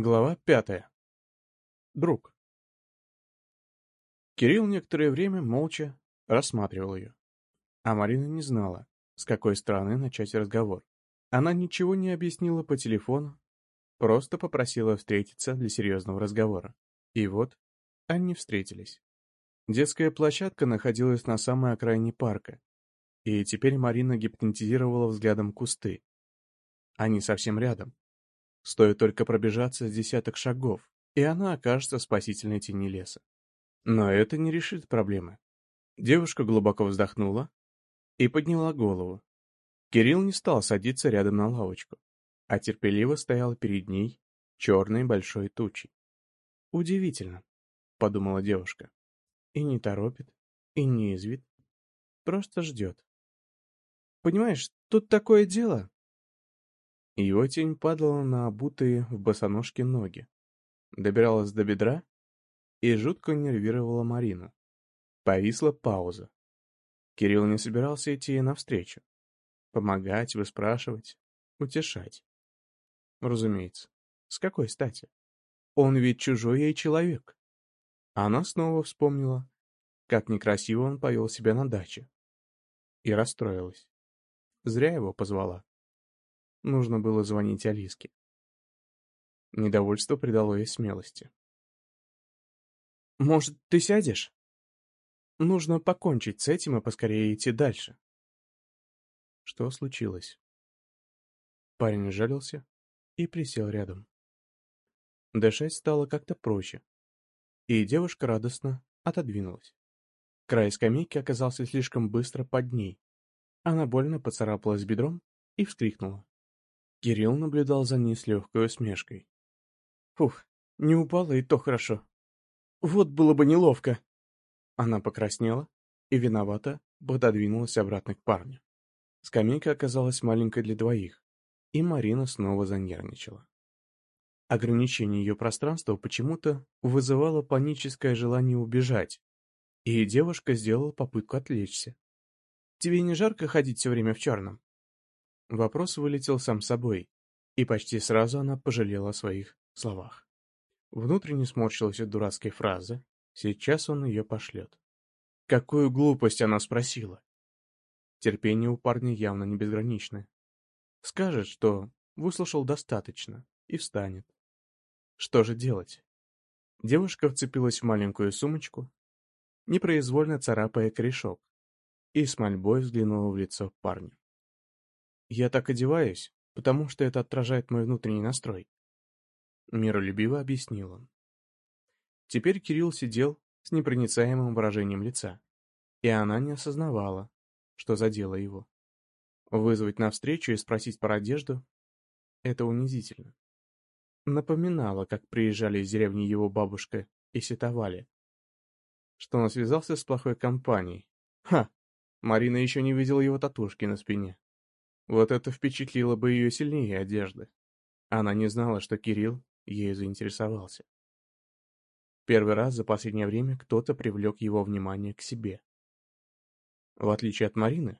Глава пятая. Друг. Кирилл некоторое время молча рассматривал ее. А Марина не знала, с какой стороны начать разговор. Она ничего не объяснила по телефону, просто попросила встретиться для серьезного разговора. И вот они встретились. Детская площадка находилась на самой окраине парка, и теперь Марина гипнотизировала взглядом кусты. Они совсем рядом, Стоит только пробежаться с десяток шагов, и она окажется в спасительной тени леса. Но это не решит проблемы. Девушка глубоко вздохнула и подняла голову. Кирилл не стал садиться рядом на лавочку, а терпеливо стоял перед ней черной большой тучей. «Удивительно», — подумала девушка. «И не торопит, и не извит, просто ждет. Понимаешь, тут такое дело, его тень падала на обутые в босоножке ноги, добиралась до бедра и жутко нервировала Марину. Повисла пауза. Кирилл не собирался идти ей навстречу. Помогать, выспрашивать, утешать. Разумеется. С какой стати? Он ведь чужой ей человек. Она снова вспомнила, как некрасиво он повел себя на даче. И расстроилась. Зря его позвала. Нужно было звонить Алиске. Недовольство придало ей смелости. «Может, ты сядешь? Нужно покончить с этим и поскорее идти дальше». Что случилось? Парень жалился и присел рядом. Дышать стало как-то проще, и девушка радостно отодвинулась. Край скамейки оказался слишком быстро под ней. Она больно поцарапалась бедром и вскрикнула. Кирилл наблюдал за ней с легкой усмешкой. Фух, не упала и то хорошо. Вот было бы неловко. Она покраснела и виновата пододвинулась обратно к парню. Скамейка оказалась маленькой для двоих, и Марина снова занервничала. Ограничение ее пространства почему-то вызывало паническое желание убежать, и девушка сделала попытку отвлечься. «Тебе не жарко ходить все время в черном?» Вопрос вылетел сам собой, и почти сразу она пожалела о своих словах. Внутренне сморщилась от дурацкой фразы, сейчас он ее пошлет. Какую глупость она спросила? Терпение у парня явно не безграничное. Скажет, что выслушал достаточно, и встанет. Что же делать? Девушка вцепилась в маленькую сумочку, непроизвольно царапая корешок, и с мольбой взглянула в лицо парню. Я так одеваюсь, потому что это отражает мой внутренний настрой. Миролюбиво объяснил он. Теперь Кирилл сидел с непроницаемым выражением лица, и она не осознавала, что задела его. Вызвать навстречу и спросить про одежду — это унизительно. Напоминало, как приезжали из деревни его бабушка и сетовали, что он связался с плохой компанией. Ха! Марина еще не видела его татушки на спине. Вот это впечатлило бы ее сильнее одежды. Она не знала, что Кирилл ею заинтересовался. Первый раз за последнее время кто-то привлек его внимание к себе. В отличие от Марины,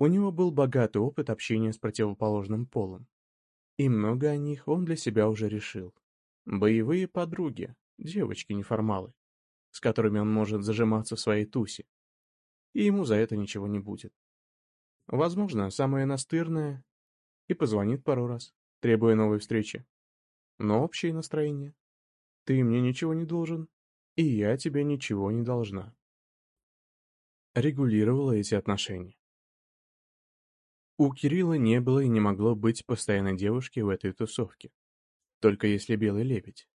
у него был богатый опыт общения с противоположным полом. И много о них он для себя уже решил. Боевые подруги, девочки-неформалы, с которыми он может зажиматься в своей тусе. И ему за это ничего не будет. Возможно, самое настырное и позвонит пару раз, требуя новой встречи. Но общее настроение. Ты мне ничего не должен, и я тебе ничего не должна. Регулировала эти отношения. У Кирилла не было и не могло быть постоянной девушки в этой тусовке. Только если белый лебедь.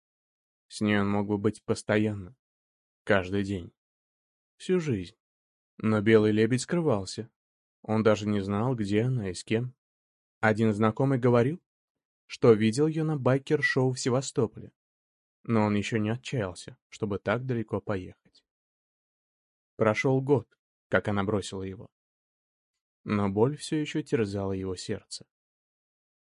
С ней он мог бы быть постоянно. Каждый день. Всю жизнь. Но белый лебедь скрывался, он даже не знал, где она и с кем. Один знакомый говорил, что видел ее на байкер-шоу в Севастополе, но он еще не отчаялся, чтобы так далеко поехать. Прошел год, как она бросила его. Но боль все еще терзала его сердце.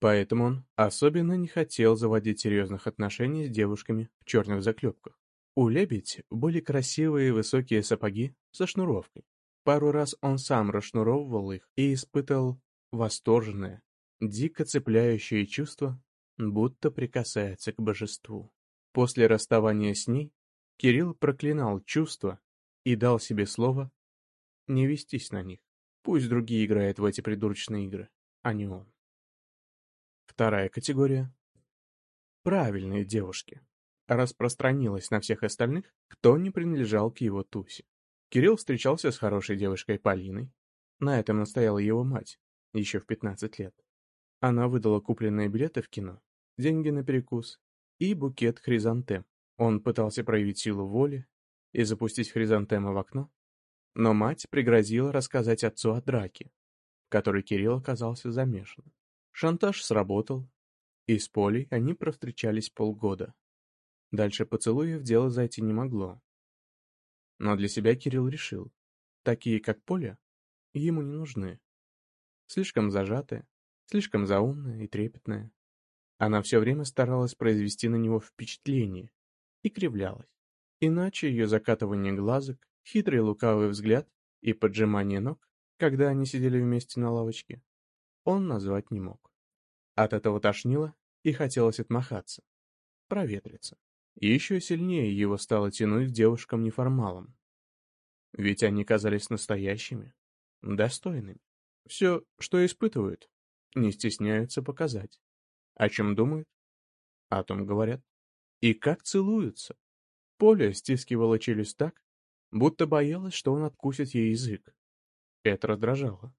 Поэтому он особенно не хотел заводить серьезных отношений с девушками в черных заклепках. У лебедь были красивые высокие сапоги со шнуровкой, Пару раз он сам расшнуровывал их и испытывал восторженное, дико цепляющее чувство, будто прикасается к божеству. После расставания с ней Кирилл проклинал чувства и дал себе слово не вестись на них. Пусть другие играют в эти придурочные игры, а не он. Вторая категория — правильные девушки. Распространилась на всех остальных, кто не принадлежал к его тусе. Кирилл встречался с хорошей девушкой Полиной. На этом настояла его мать, еще в 15 лет. Она выдала купленные билеты в кино, деньги на перекус и букет хризантем. Он пытался проявить силу воли и запустить хризантемы в окно, но мать пригрозила рассказать отцу о драке, в которой Кирилл оказался замешан. Шантаж сработал, и с Полей они провстречались полгода. Дальше поцелуев дело зайти не могло. Но для себя Кирилл решил, такие как Поля, ему не нужны. Слишком зажатая, слишком заумная и трепетная. Она все время старалась произвести на него впечатление и кривлялась. Иначе ее закатывание глазок, хитрый лукавый взгляд и поджимание ног, когда они сидели вместе на лавочке, он назвать не мог. От этого тошнило и хотелось отмахаться, проветриться. И еще сильнее его стало тянуть к девушкам-неформалам. Ведь они казались настоящими, достойными. Все, что испытывают, не стесняются показать. О чем думают? О том говорят. И как целуются. Поля стискивала челюсть так, будто боялась, что он откусит ей язык. Это раздражало.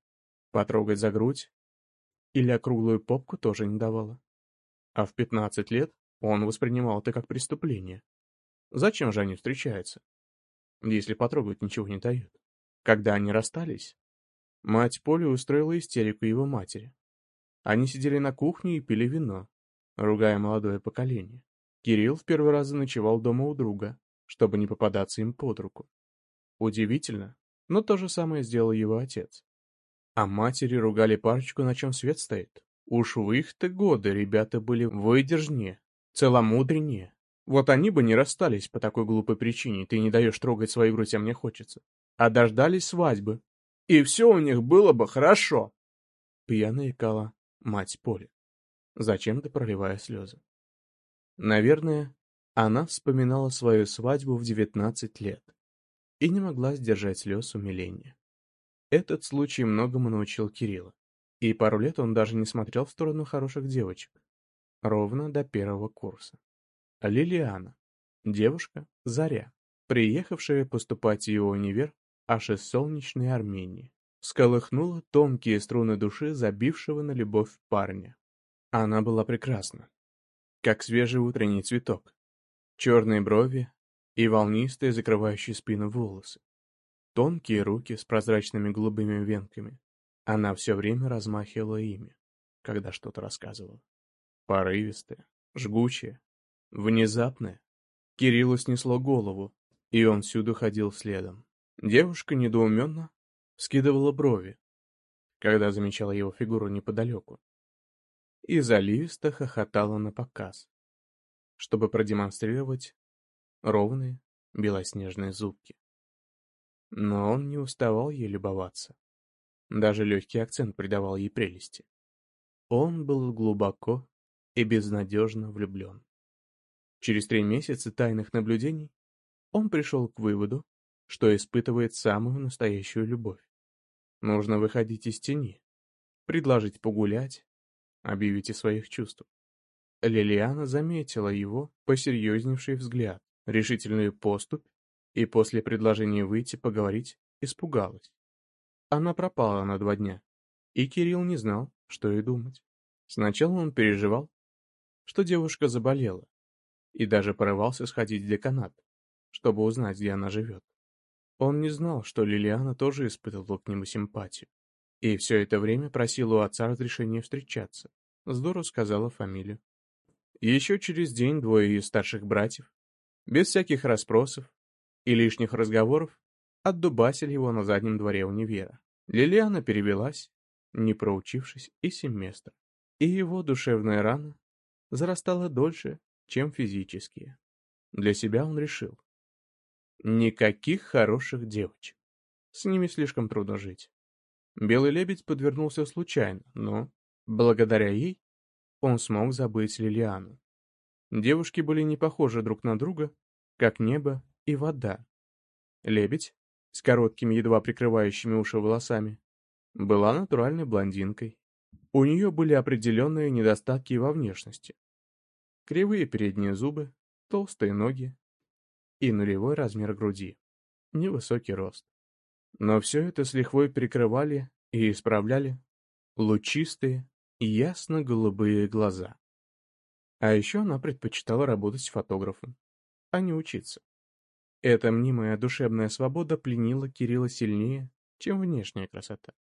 Потрогать за грудь или округлую попку тоже не давала. А в 15 лет он воспринимал это как преступление. Зачем же они встречаются? Если потрогать ничего не дают. Когда они расстались, мать Поли устроила истерику его матери. Они сидели на кухне и пили вино, ругая молодое поколение. Кирилл в первый раз ночевал дома у друга, чтобы не попадаться им под руку. Удивительно, но то же самое сделал его отец. А матери ругали парочку, на чем свет стоит. Уж в их-то годы ребята были выдержнее, целомудреннее. Вот они бы не расстались по такой глупой причине, ты не даешь трогать свою грудь, а мне хочется. А дождались свадьбы. И все у них было бы хорошо. Пьяная икала мать Поли, зачем-то проливая слезы. Наверное, она вспоминала свою свадьбу в девятнадцать лет и не могла сдержать слез умиления. Этот случай многому научил Кирилла, и пару лет он даже не смотрел в сторону хороших девочек, ровно до первого курса. Лилиана, девушка Заря, приехавшая поступать в его универ аж из солнечной Армении сколыхнула тонкие струны души забившего на любовь парня. Она была прекрасна, как свежий утренний цветок. Черные брови и волнистые, закрывающие спину волосы. Тонкие руки с прозрачными голубыми венками. Она все время размахивала ими, когда что-то рассказывала. Порывистая, жгучая, внезапная. Кириллу снесло голову, и он всюду ходил следом. Девушка недоуменно скидывала брови, когда замечала его фигуру неподалеку, и заливисто хохотала на показ, чтобы продемонстрировать ровные белоснежные зубки. Но он не уставал ей любоваться. Даже легкий акцент придавал ей прелести. Он был глубоко и безнадежно влюблен. Через три месяца тайных наблюдений он пришел к выводу, что испытывает самую настоящую любовь. Нужно выходить из тени, предложить погулять, объявить о своих чувствах. Лилиана заметила его посерьезневший взгляд, решительную поступь, и после предложения выйти поговорить испугалась. Она пропала на два дня, и Кирилл не знал, что и думать. Сначала он переживал, что девушка заболела, и даже порывался сходить в деканат, чтобы узнать, где она живет. Он не знал, что Лилиана тоже испытывала к нему симпатию. И все это время просила у отца разрешения встречаться. Здорово сказала фамилию. Еще через день двое ее старших братьев, без всяких расспросов и лишних разговоров, отдубасили его на заднем дворе универа. Лилиана перевелась, не проучившись и семестр, и его душевная рана зарастала дольше, чем физические. Для себя он решил, Никаких хороших девочек. С ними слишком трудно жить. Белый лебедь подвернулся случайно, но, благодаря ей, он смог забыть Лилиану. Девушки были не похожи друг на друга, как небо и вода. Лебедь, с короткими, едва прикрывающими уши волосами, была натуральной блондинкой. У нее были определенные недостатки во внешности. Кривые передние зубы, толстые ноги и нулевой размер груди, невысокий рост. Но все это с лихвой прикрывали и исправляли лучистые ясно-голубые глаза. А еще она предпочитала работать фотографом, а не учиться. Эта мнимая душевная свобода пленила Кирилла сильнее, чем внешняя красота.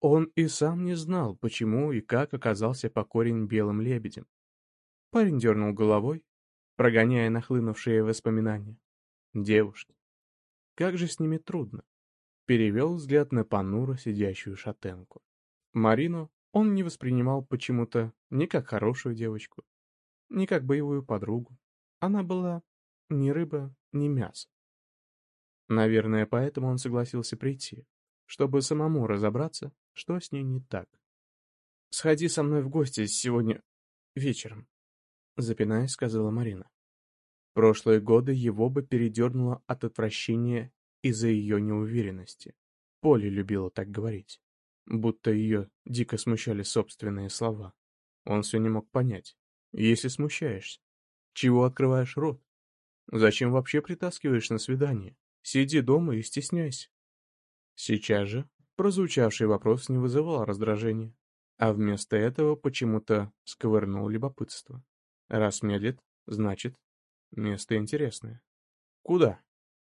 Он и сам не знал, почему и как оказался покорен белым лебедем. Парень дернул головой, прогоняя нахлынувшие воспоминания. Девушки. Как же с ними трудно. Перевел взгляд на понуро сидящую шатенку. Марину он не воспринимал почему-то ни как хорошую девочку, ни как боевую подругу. Она была ни рыба, ни мясо. Наверное, поэтому он согласился прийти, чтобы самому разобраться, что с ней не так. «Сходи со мной в гости сегодня вечером», — запинаясь, сказала Марина. Прошлые годы его бы передернуло от отвращения из-за ее неуверенности. Поле любила так говорить, будто ее дико смущали собственные слова. Он все не мог понять. Если смущаешься, чего открываешь рот? Зачем вообще притаскиваешь на свидание? Сиди дома и стесняйся. Сейчас же прозвучавший вопрос не вызывал раздражения, а вместо этого почему-то сковырнул любопытство. Раз медлит, значит, место интересное. «Куда?»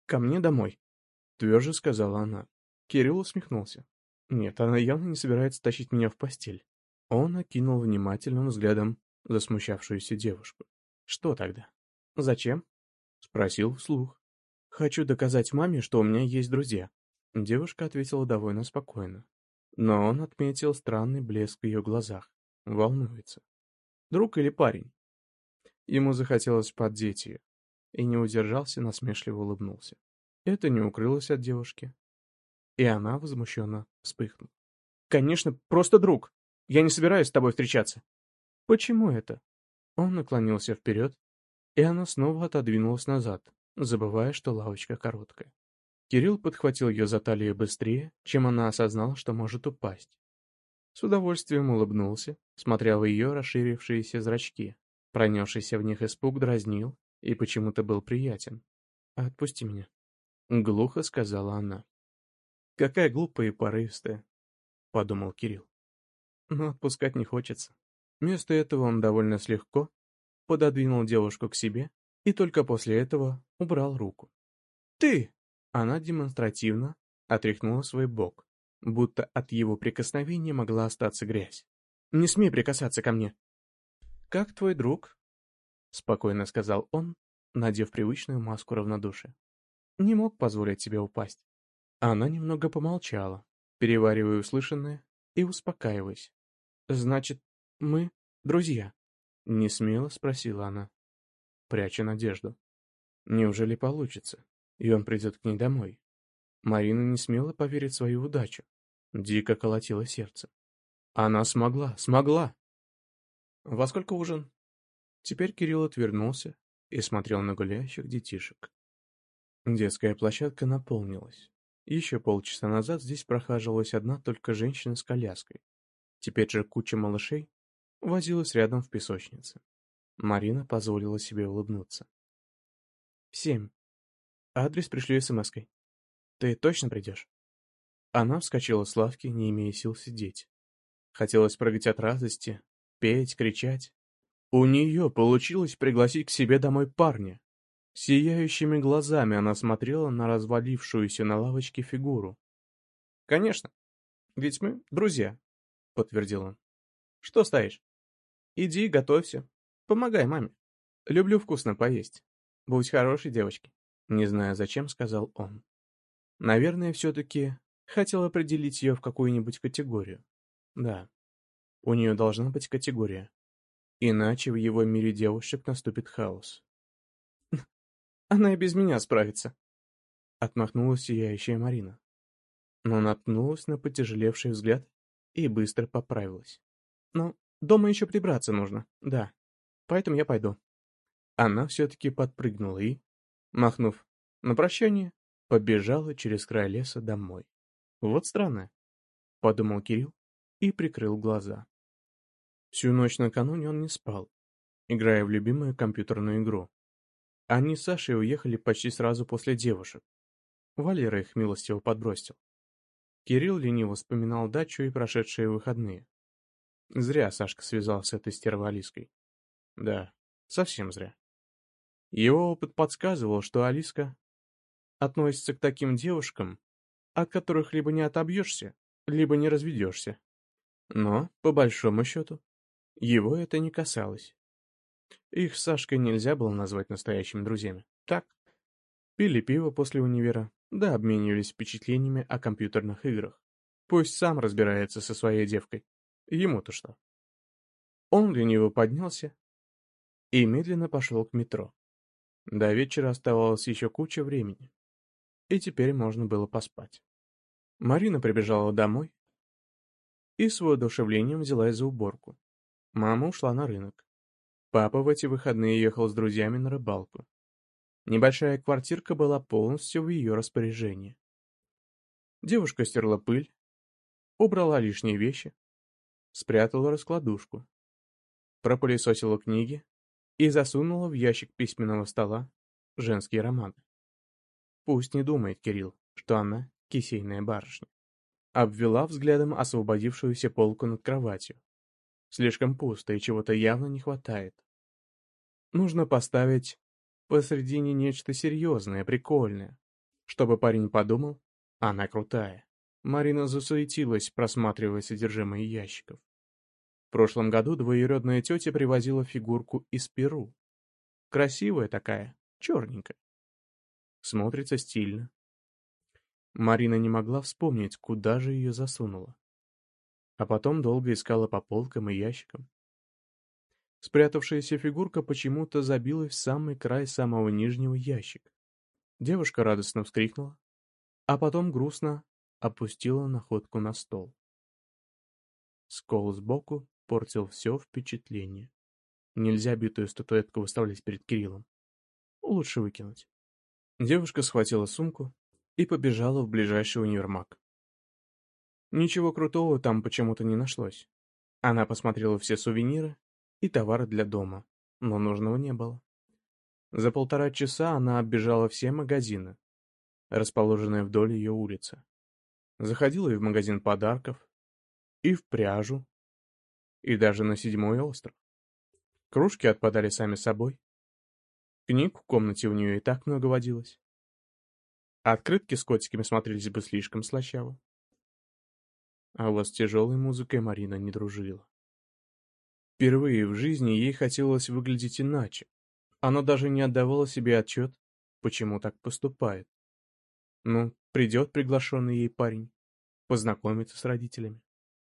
«Ко мне домой», — тверже сказала она. Кирилл усмехнулся. Нет, она явно не собирается тащить меня в постель. Он окинул внимательным взглядом засмущавшуюся девушку. «Что тогда?» «Зачем?» — спросил вслух. «Хочу доказать маме, что у меня есть друзья». Девушка ответила довольно спокойно. Но он отметил странный блеск в ее глазах. Волнуется. Друг или парень? Ему захотелось поддеть ее. И не удержался, насмешливо улыбнулся. Это не укрылось от девушки. И она возмущенно вспыхнула. «Конечно, просто друг. Я не собираюсь с тобой встречаться». «Почему это?» Он наклонился вперед, и она снова отодвинулась назад, забывая, что лавочка короткая. Кирилл подхватил ее за талию быстрее, чем она осознала, что может упасть. С удовольствием улыбнулся, смотря в ее расширившиеся зрачки. Пронесшийся в них испуг дразнил и почему-то был приятен. «Отпусти меня», — глухо сказала она. «Какая глупая и порывистая», — подумал Кирилл. «Но отпускать не хочется». Вместо этого он довольно слегка пододвинул девушку к себе и только после этого убрал руку. «Ты!» Она демонстративно отряхнула свой бок, будто от его прикосновения могла остаться грязь. «Не смей прикасаться ко мне!» «Как твой друг?» — спокойно сказал он, надев привычную маску равнодушия. «Не мог позволить себе упасть». Она немного помолчала, переваривая услышанное и успокаиваясь. «Значит, мы друзья?» — несмело спросила она, пряча надежду. «Неужели получится?» и он придет к ней домой. Марина не смела поверить в свою удачу. Дико колотило сердце. Она смогла, смогла! Во сколько ужин? Теперь Кирилл отвернулся и смотрел на гуляющих детишек. Детская площадка наполнилась. Еще полчаса назад здесь прохаживалась одна только женщина с коляской. Теперь же куча малышей возилась рядом в песочнице. Марина позволила себе улыбнуться. «Семь», Адрес пришлю смс-кой. Ты точно придешь? Она вскочила с лавки, не имея сил сидеть. Хотелось прыгать от радости, петь, кричать. У нее получилось пригласить к себе домой парня. Сияющими глазами она смотрела на развалившуюся на лавочке фигуру. «Конечно, ведь мы друзья», — подтвердил он. «Что стоишь? Иди, готовься, помогай маме. Люблю вкусно поесть. Будь хорошей девочкой». Не зная зачем, сказал он. Наверное, все-таки хотел определить ее в какую-нибудь категорию. Да, у нее должна быть категория. Иначе в его мире девушек наступит хаос. Она и без меня справится. Отмахнулась сияющая Марина. Но наткнулась на потяжелевший взгляд и быстро поправилась. Ну, Дома еще прибраться нужно, да. Поэтому я пойду. Она все-таки подпрыгнула и, махнув на прощание, побежала через край леса домой. Вот странно, — подумал Кирилл и прикрыл глаза. Всю ночь накануне он не спал, играя в любимую компьютерную игру. Они с Сашей уехали почти сразу после девушек. Валера их милостиво подбросил. Кирилл лениво вспоминал дачу и прошедшие выходные. Зря Сашка связался с этой стервой. Да, совсем зря. Его опыт подсказывал, что Алиска относится к таким девушкам, от которых либо не отобьешься, либо не разведешься. Но, по большому счету, его это не касалось. Их с Сашкой нельзя было назвать настоящими друзьями. Так, пили пиво после универа, да обменивались впечатлениями о компьютерных играх. Пусть сам разбирается со своей девкой. Ему-то что? Он лениво поднялся и медленно пошел к метро. До вечера оставалось еще куча времени, и теперь можно было поспать. Марина прибежала домой и с воодушевлением взялась за уборку. Мама ушла на рынок. Папа в эти выходные ехал с друзьями на рыбалку. Небольшая квартирка была полностью в ее распоряжении. Девушка стерла пыль, убрала лишние вещи, спрятала раскладушку, пропылесосила книги и засунула в ящик письменного стола женские романы. Пусть не думает Кирилл, что она кисейная барышня. Обвела взглядом освободившуюся полку над кроватью. Слишком пусто и чего-то явно не хватает. Нужно поставить посредине нечто серьезное, прикольное, чтобы парень подумал, она крутая. Марина засуетилась, просматривая содержимое ящиков. В прошлом году двоюродная тетя привозила фигурку из Перу. Красивая такая, черненькая. Смотрится стильно. Марина не могла вспомнить, куда же ее засунула а потом долго искала по полкам и ящикам. Спрятавшаяся фигурка почему-то забилась в самый край самого нижнего ящика. Девушка радостно вскрикнула, а потом грустно опустила находку на стол. Скол сбоку портил все впечатление. Нельзя битую статуэтку выставлять перед Кириллом. Лучше выкинуть. Девушка схватила сумку и побежала в ближайший универмаг. Ничего крутого там почему-то не нашлось. Она посмотрела все сувениры и товары для дома, но нужного не было. За полтора часа она оббежала все магазины, расположенные вдоль ее улицы. Заходила и в магазин подарков, и в пряжу, и даже на седьмой остров. Кружки отпадали сами собой. Книг в комнате у нее и так много водилось. Открытки с котиками смотрелись бы слишком слащаво. А вот с тяжелой музыкой Марина не дружила. Впервые в жизни ей хотелось выглядеть иначе. Она даже не отдавала себе отчет, почему так поступает. Ну, придет приглашенный ей парень, познакомиться с родителями.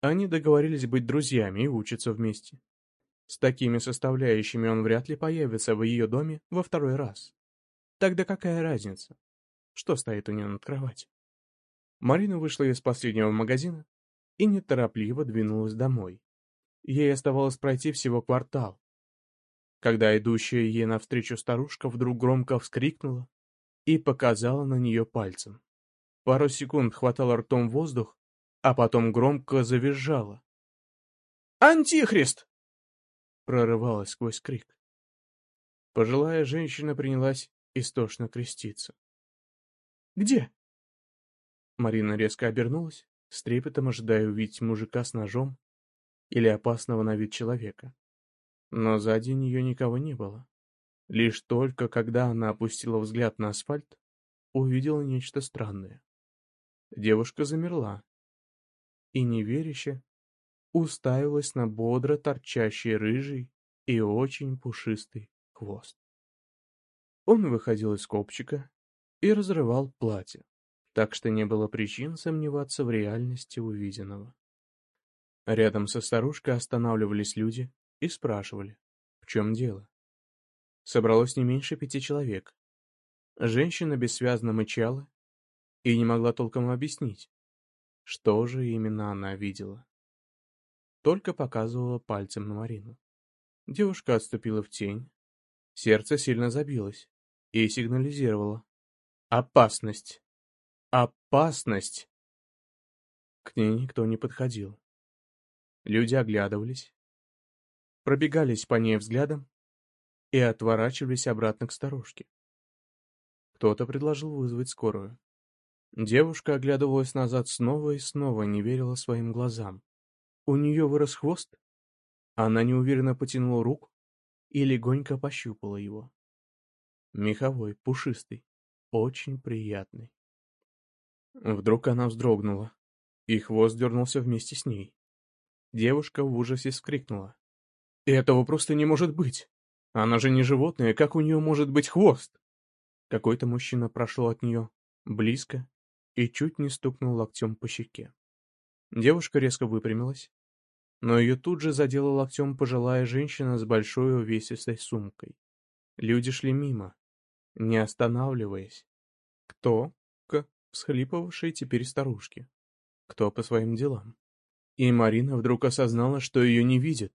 Они договорились быть друзьями и учиться вместе. С такими составляющими он вряд ли появится в ее доме во второй раз. Тогда какая разница? Что стоит у нее над кроватью? Марина вышла из последнего магазина и неторопливо двинулась домой. Ей оставалось пройти всего квартал. Когда идущая ей навстречу старушка вдруг громко вскрикнула и показала на нее пальцем. Пару секунд хватало ртом воздух, а потом громко завизжала. «Антихрист!» прорывалась сквозь крик. Пожилая женщина принялась истошно креститься. «Где?» Марина резко обернулась с трепетом ожидая увидеть мужика с ножом или опасного на вид человека. Но сзади нее никого не было. Лишь только когда она опустила взгляд на асфальт, увидела нечто странное. Девушка замерла и, неверяще, уставилась на бодро торчащий рыжий и очень пушистый хвост. Он выходил из копчика и разрывал платье так что не было причин сомневаться в реальности увиденного. Рядом со старушкой останавливались люди и спрашивали, в чем дело. Собралось не меньше пяти человек. Женщина бессвязно мычала и не могла толком объяснить, что же именно она видела. только показывала пальцем на Марину. Девушка отступила в тень. Сердце сильно забилось и сигнализировало. «Опасность! Опасность!» К ней никто не подходил. Люди оглядывались, пробегались по ней взглядом и отворачивались обратно к старушке. Кто-то предложил вызвать скорую. Девушка оглядывалась назад снова и снова, не верила своим глазам. У нее вырос хвост? Она неуверенно потянула руку и легонько пощупала его. Меховой, пушистый, очень приятный. Вдруг она вздрогнула, и хвост дернулся вместе с ней. Девушка в ужасе вскрикнула. «Этого просто не может быть! Она же не животное, как у нее может быть хвост?» Какой-то мужчина прошел от нее близко и чуть не стукнул локтем по щеке. Девушка резко выпрямилась, но ее тут же задела локтем пожилая женщина с большой увесистой сумкой. Люди шли мимо, не останавливаясь. Кто к всхлипывавшей теперь старушке, кто по своим делам. И Марина вдруг осознала, что ее не видит.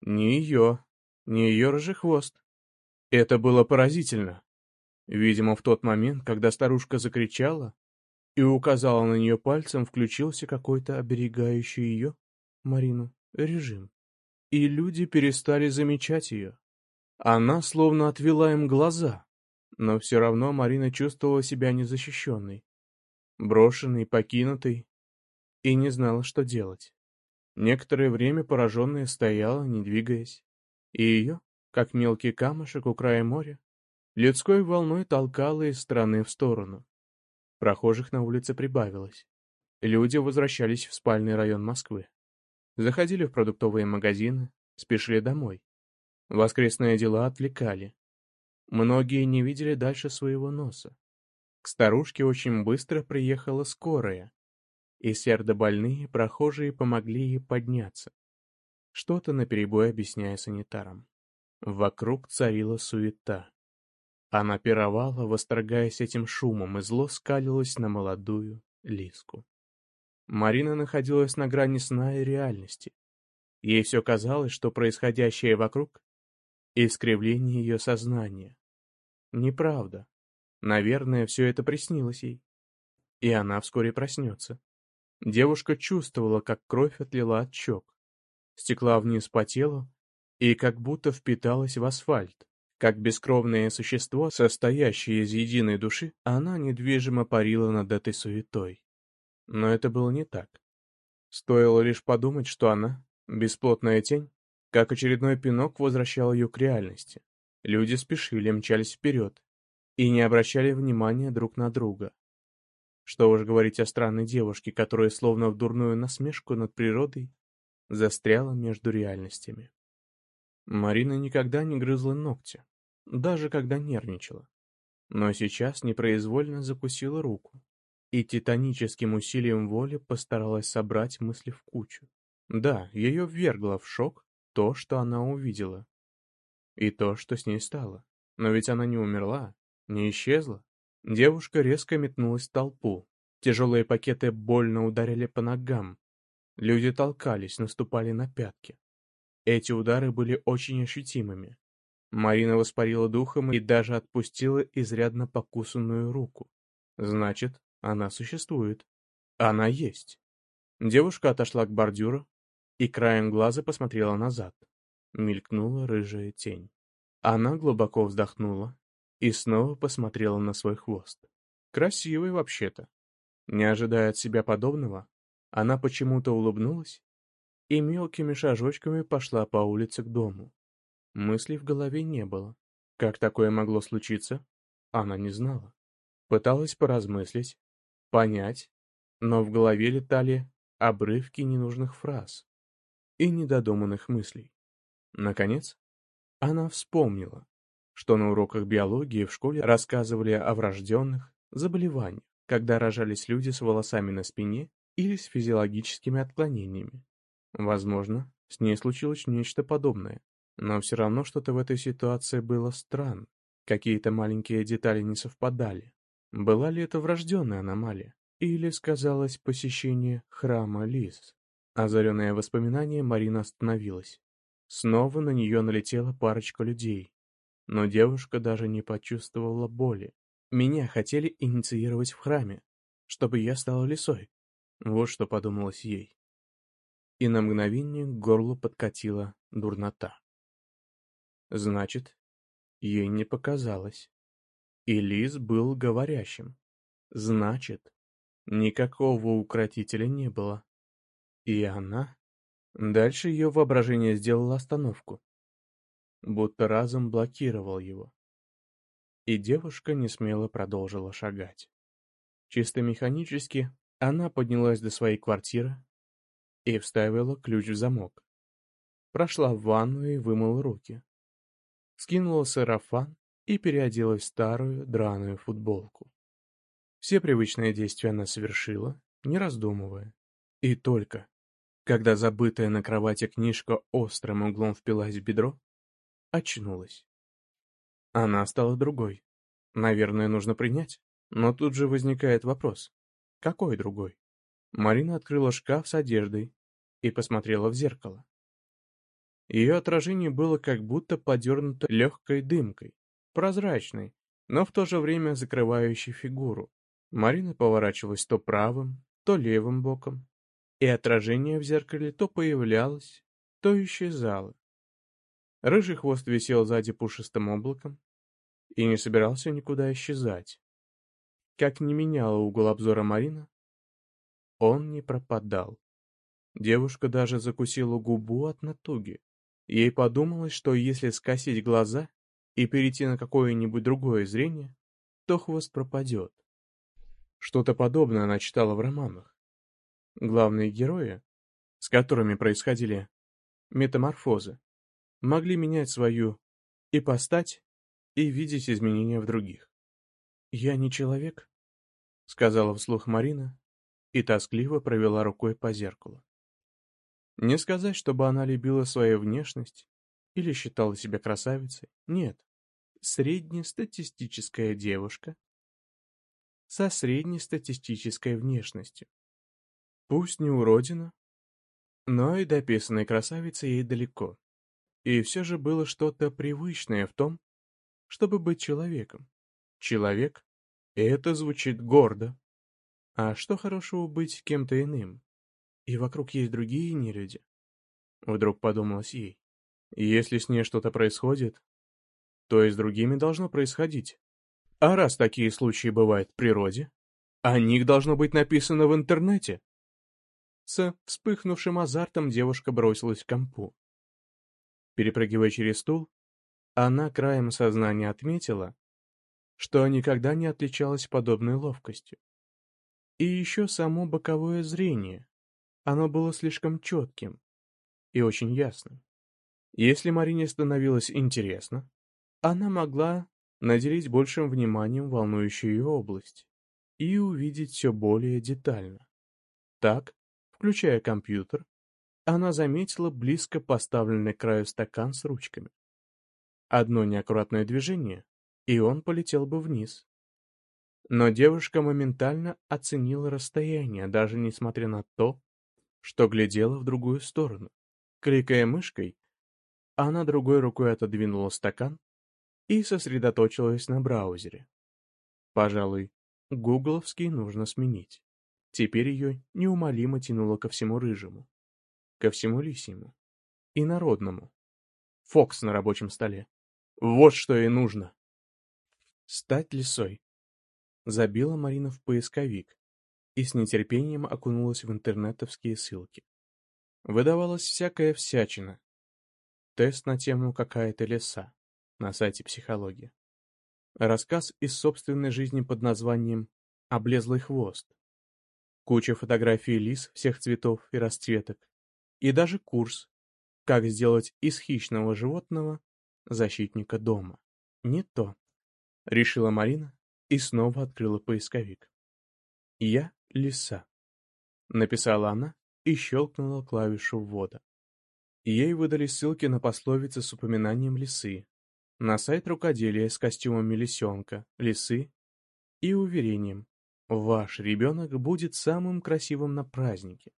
Не ее, не ее рыжий хвост. Это было поразительно. Видимо, в тот момент, когда старушка закричала и указала на нее пальцем, включился какой-то оберегающий ее Марину, режим. И люди перестали замечать ее. Она словно отвела им глаза, но все равно Марина чувствовала себя незащищенной, брошенной, покинутой, и не знала, что делать. Некоторое время пораженная стояла, не двигаясь, и ее, как мелкий камушек у края моря, людской волной толкала из стороны в сторону. Прохожих на улице прибавилось. Люди возвращались в спальный район Москвы. Заходили в продуктовые магазины, спешили домой. Воскресные дела отвлекали. Многие не видели дальше своего носа. К старушке очень быстро приехала скорая, и сердобольные прохожие помогли ей подняться, что-то наперебой объясняя санитарам. Вокруг царила суета. Она пировала, восторгаясь этим шумом, и зло скалилось на молодую Лиску. Марина находилась на грани сна и реальности. Ей все казалось, что происходящее вокруг — искривление ее сознания. Неправда. Наверное, все это приснилось ей. И она вскоре проснется. Девушка чувствовала, как кровь отлила от щек, стекла вниз по телу и как будто впиталась в асфальт. Как бескровное существо, состоящее из единой души, она недвижимо парила над этой суетой. Но это было не так. Стоило лишь подумать, что она, бесплотная тень, как очередной пинок возвращал ее к реальности. Люди спешили, мчались вперед и не обращали внимания друг на друга. Что уж говорить о странной девушке, которая, словно в дурную насмешку над природой, застряла между реальностями. Марина никогда не грызла ногти, даже когда нервничала. Но сейчас непроизвольно закусила руку и титаническим усилием воли постаралась собрать мысли в кучу. Да, ее ввергло в шок то, что она увидела. И то, что с ней стало. Но ведь она не умерла, не исчезла. Девушка резко метнулась в толпу. Тяжелые пакеты больно ударили по ногам. Люди толкались, наступали на пятки. Эти удары были очень ощутимыми. Марина воспарила духом и даже отпустила изрядно покусанную руку. Значит, она существует. Она есть. Девушка отошла к бордюру и краем глаза посмотрела назад. Мелькнула рыжая тень. Она глубоко вздохнула и снова посмотрела на свой хвост. Красивый вообще-то. Не ожидая от себя подобного, она почему-то улыбнулась и мелкими шажочками пошла по улице к дому. Мыслей в голове не было. Как такое могло случиться, она не знала. Пыталась поразмыслить, понять, но в голове летали обрывки ненужных фраз и недодуманных мыслей. Наконец, она вспомнила, что на уроках биологии в школе рассказывали о врожденных заболеваниях, когда рожались люди с волосами на спине или с физиологическими отклонениями. Возможно, с ней случилось нечто подобное, но все равно что-то в этой ситуации было странно. Какие-то маленькие детали не совпадали. Была ли это врожденная аномалия? Или сказалось посещение храма Лис? Озаренная воспоминание, Марина остановилась. Снова на нее налетела парочка людей. Но девушка даже не почувствовала боли. Меня хотели инициировать в храме, чтобы я стала лисой. Вот что подумалось ей. И на мгновение к горлу подкатила дурнота. Значит, ей не показалось. И лис был говорящим. Значит, никакого укротителя не было. И она... Дальше ее воображение сделало остановку, будто разум блокировал его. И девушка не смело продолжила шагать. Чисто механически она поднялась до своей квартиры и вставила ключ в замок. Прошла в ванну и вымыла руки. Скинула сарафан и переоделась в старую драную футболку. Все привычные действия она совершила, не раздумывая. И только когда забытая на кровати книжка острым углом впилась в бедро, очнулась. Она стала другой. Наверное, нужно принять. Но тут же возникает вопрос. Какой другой? Марина открыла шкаф с одеждой и посмотрела в зеркало. Ее отражение было как будто подернуто легкой дымкой, прозрачной, но в то же время закрывающей фигуру. Марина поворачивалась то правым, то левым боком, и отражение в зеркале то появлялось, то исчезало. Рыжий хвост висел сзади пушистым облаком и не собирался никуда исчезать. Как не меняла угол обзора Марина, он не пропадал. Девушка даже закусила губу от натуги. Ей подумалось, что если скосить глаза и перейти на какое-нибудь другое зрение, то хвост пропадет. Что-то подобное она читала в романах. Главные герои, с которыми происходили метаморфозы, могли менять свою ипостать и видеть изменения в других. «Я не человек», — сказала вслух Марина и тоскливо провела рукой по зеркалу. Не сказать, чтобы она любила свою внешность или считала себя красавицей, нет. Среднестатистическая девушка со среднестатистической внешностью. Пусть не уродина, но и до описанной красавицы ей далеко. И все же было что-то привычное в том, чтобы быть человеком. Человек — это звучит гордо. А что хорошего быть кем-то иным? И вокруг есть другие нелюди. Вдруг подумалось ей. Если с ней что-то происходит, то и с другими должно происходить. А раз такие случаи бывают в природе, о них должно быть написано в интернете. С вспыхнувшим азартом девушка бросилась к компу. Перепрыгивая через стул, она краем сознания отметила, что никогда не отличалась подобной ловкостью. И еще само боковое зрение, оно было слишком четким и очень ясным. Если Марине становилось интересно, она могла наделить большим вниманием волнующую ее область и увидеть все более детально. Так, Включая компьютер, она заметила близко поставленный к краю стакан с ручками. Одно неаккуратное движение, и он полетел бы вниз. Но девушка моментально оценила расстояние, даже несмотря на то, что глядела в другую сторону. Кликая мышкой, она другой рукой отодвинула стакан и сосредоточилась на браузере. Пожалуй, гугловский нужно сменить. Теперь ее неумолимо тянуло ко всему рыжему, ко всему лисьему и народному. Фокс на рабочем столе. Вот что ей нужно. Стать лисой. Забила Марина в поисковик и с нетерпением окунулась в интернетовские ссылки. Выдавалась всякая всячина. Тест на тему «Какая-то лиса» на сайте психологии. Рассказ из собственной жизни под названием «Облезлый хвост», куча фотографий лис всех цветов и расцветок, и даже курс, как сделать из хищного животного защитника дома. Не то, решила Марина и снова открыла поисковик. «Я лиса», — написала она и щелкнула клавишу ввода. Ей выдали ссылки на пословицы с упоминанием лисы, на сайт рукоделия с костюмами лисенка, лисы и уверением, Ваш ребенок будет самым красивым на празднике.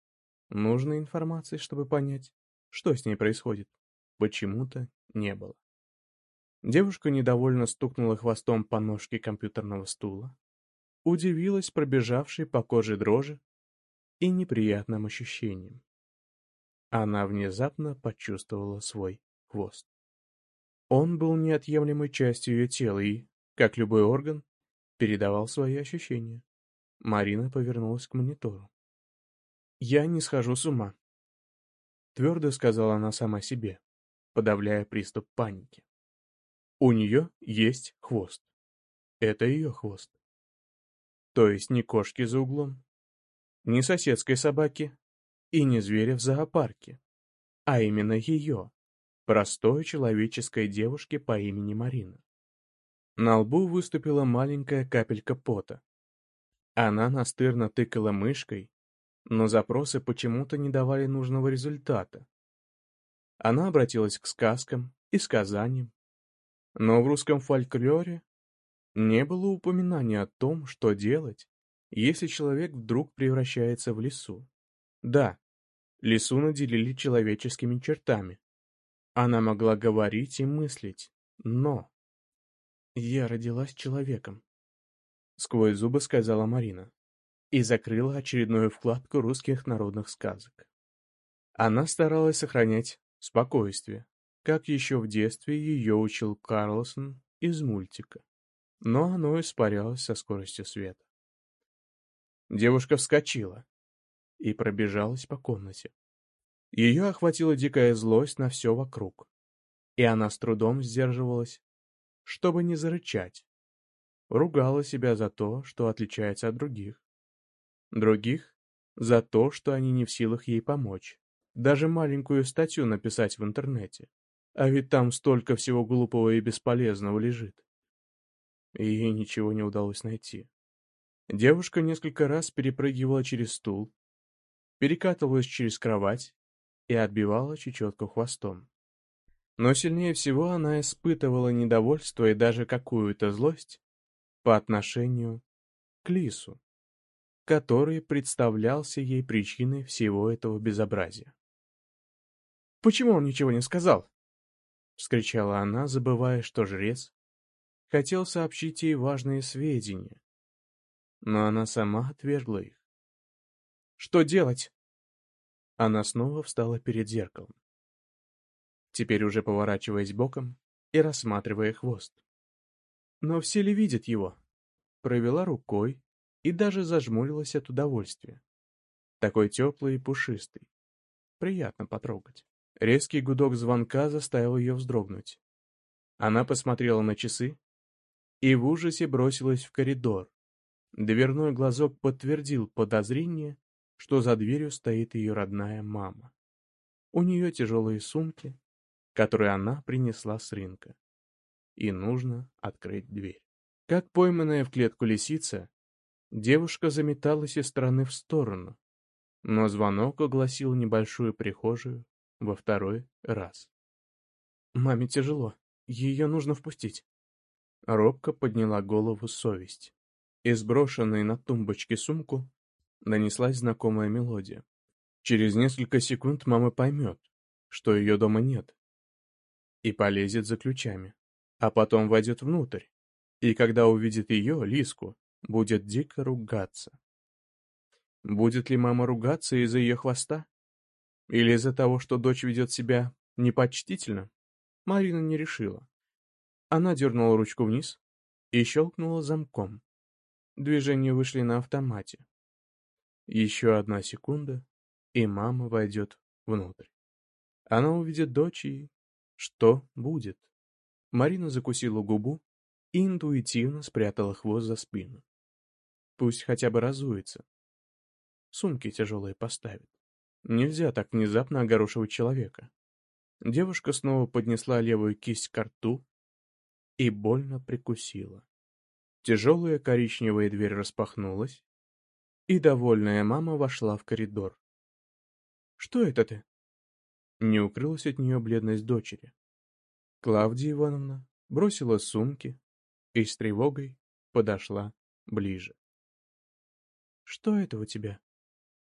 Нужной информации, чтобы понять, что с ней происходит, почему-то не было. Девушка недовольно стукнула хвостом по ножке компьютерного стула, удивилась пробежавшей по коже дрожи и неприятным ощущениям. Она внезапно почувствовала свой хвост. Он был неотъемлемой частью ее тела и, как любой орган, передавал свои ощущения. Марина повернулась к монитору. «Я не схожу с ума», — твердо сказала она сама себе, подавляя приступ паники. «У нее есть хвост. Это ее хвост. То есть не кошки за углом, не соседской собаки и не зверя в зоопарке, а именно ее, простой человеческой девушки по имени Марина. На лбу выступила маленькая капелька пота. Она настырно тыкала мышкой, но запросы почему-то не давали нужного результата. Она обратилась к сказкам и сказаниям, но в русском фольклоре не было упоминания о том, что делать, если человек вдруг превращается в лису. Да, лису наделили человеческими чертами. Она могла говорить и мыслить, но... «Я родилась человеком», — сквозь зубы сказала Марина и закрыла очередную вкладку русских народных сказок. Она старалась сохранять спокойствие, как еще в детстве ее учил Карлсон из мультика, но оно испарялось со скоростью света. Девушка вскочила и пробежалась по комнате. Ее охватила дикая злость на все вокруг, и она с трудом сдерживалась, чтобы не зарычать. Ругала себя за то, что отличается от других. Других — за то, что они не в силах ей помочь. Даже маленькую статью написать в интернете. А ведь там столько всего глупого и бесполезного лежит. И ей ничего не удалось найти. Девушка несколько раз перепрыгивала через стул, перекатывалась через кровать и отбивала чечетку хвостом. Но сильнее всего она испытывала недовольство и даже какую-то злость по отношению к Лису, который представлялся ей причиной всего этого безобразия. «Почему он ничего не сказал?» — вскричала она, забывая, что жрец хотел сообщить ей важные сведения, но она сама отвергла их. «Что делать?» Она снова встала перед зеркалом, теперь уже поворачиваясь боком и рассматривая хвост. Но все ли видят его? Провела рукой и даже зажмурилась от удовольствия. Такой теплый и пушистый. Приятно потрогать. Резкий гудок звонка заставил ее вздрогнуть. Она посмотрела на часы и в ужасе бросилась в коридор, Дверной глазок подтвердил подозрение, что за дверью стоит ее родная мама. У нее тяжелые сумки, которые она принесла с рынка. И нужно открыть дверь. Как пойманная в клетку лисица, девушка заметалась из стороны в сторону, но звонок огласил небольшую прихожую во второй раз. «Маме тяжело, ее нужно впустить». Робко подняла голову совесть. Из брошенной на тумбочке сумку нанеслась знакомая мелодия. Через несколько секунд мама поймет, что ее дома нет, и полезет за ключами, а потом войдет внутрь, и когда увидит ее, Лиску, будет дико ругаться. Будет ли мама ругаться из-за ее хвоста? Или из-за того, что дочь ведет себя непочтительно? Марина не решила. Она дернула ручку вниз и щелкнула замком. Движения вышли на автомате. Еще одна секунда, и мама войдет внутрь. Она увидит дочь и... Что будет? Марина закусила губу и интуитивно спрятала хвост за спину. Пусть хотя бы разуется. Сумки тяжелые поставит. Нельзя так внезапно огорошивать человека. Девушка снова поднесла левую кисть к рту и больно прикусила. Тяжелая коричневая дверь распахнулась, и довольная мама вошла в коридор. «Что это ты?» Не укрылась от нее бледность дочери. Клавдия Ивановна бросила сумки и с тревогой подошла ближе. «Что это у тебя?»